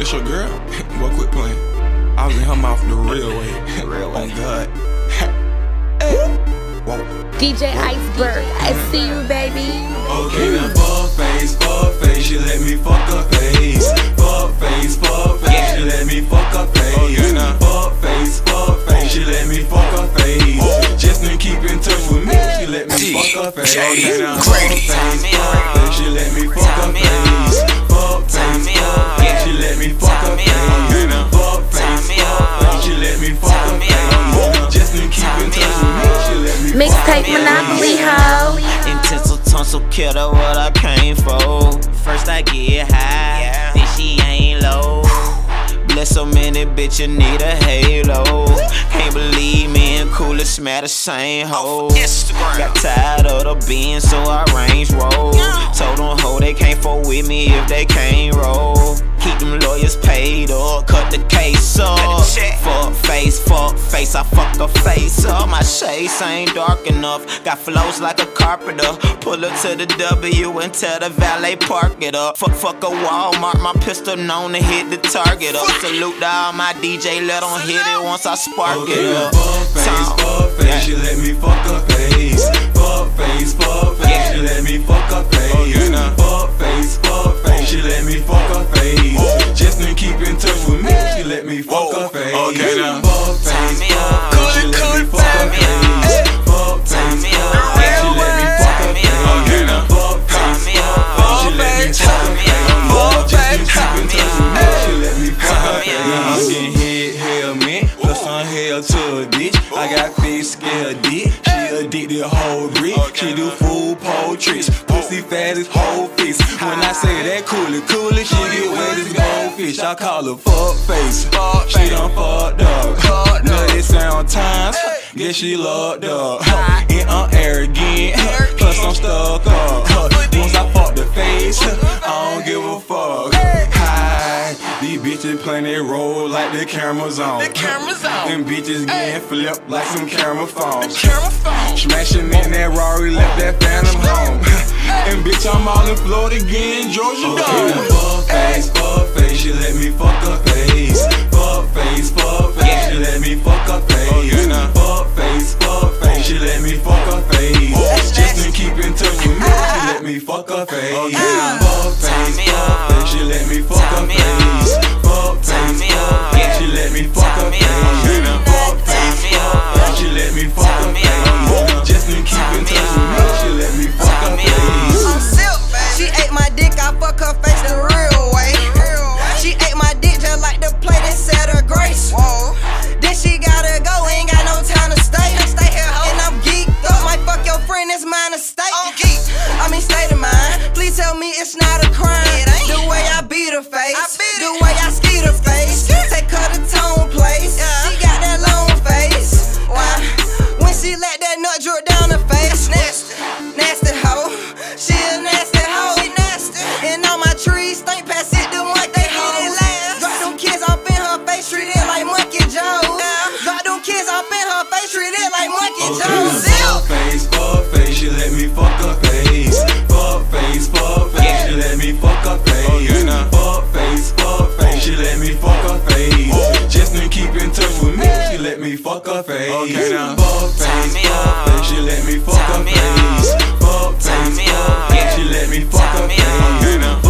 This your girl? Boy, quit playing. I was in her mouth the real way. real oh, way. On God. Whoa. DJ Iceberg, I see you, baby. Okay, now fuck face, fuck face, she let me fuck her face. Fuck face, fuck face, she let me fuck her face. Okay, now fuck face, fuck face, she let me fuck her face. Just to keep in touch with me, she let me fuck her face. Okay, now fuck face, fuck face, she let me fuck her face, Mixtape face. Monopoly, ho. Intense tonsil killer, what I came for. First I get high, then she ain't low. Bless so many bitches need a halo. Can't believe me and Cooler smell the same hoe. Got tired of the being, so I range roll. Told them hoe they can't fuck with me if they can't roll. Keep them lawyers paid up, cut the case up. Fuck face, I fuck her face up. My shades ain't dark enough. Got flows like a carpenter. Pull up to the W and tell the valet park it up. Fuck, fuck a Walmart, my pistol known to hit the target up. Salute to all my DJ, let on hit it once I spark Okay, it up. fuck face, fuck face, Yeah. she let me fuck her face. Fuck face, fuck face, Yeah. she let me fuck her face. Okay, now. Fuck face, fuck face, she let me fuck her face. Just to keep in touch with me, she let me fuck her face. Okay, now. To a bitch. I got fish scale dick, she addicted whole brick. She do full pole tricks, pussy fat as whole fish. When I say that coolie, coolie, she get wet as goldfish. I call her fuck face, she done fucked up. Nutty sound times, guess she locked up. And I'm arrogant, plus I'm stuck up. Bitches playing their role like the camera's on. The cameras on. Them bitches getting flipped like some camera phones. The Camera phone. Smashing in that Rari, left that phantom home. and bitch, I'm all in Florida again, Georgia dog. Fuck face, fuck face, she let me fuck her face. Fuck face, fuck face, she let me fuck her face. Fuck face, fuck face, she let me fuck her face. Just to keep in touch with me, she let me fuck her face. Fuck face, fuck face, she let me fuck her face. it's not a crime. The way I beat her face, I beat the way I ski her face. Take her to tone place. Yeah. She got that long face. Why? Uh, when she let that nut drip down her face, nasty, nasty hoe. She a nasty hoe. She nasty. And all my trees think past it, The like they hoes. Drop them kids off in her face, treat it like Monkey Joe. Uh, Drop them kids off in her face, treat it like Monkey okay. Joe. face. Okay, now. Fuck face, fuck face. She let me fuck her face. Fuck face, fuck face. She let me fuck her face.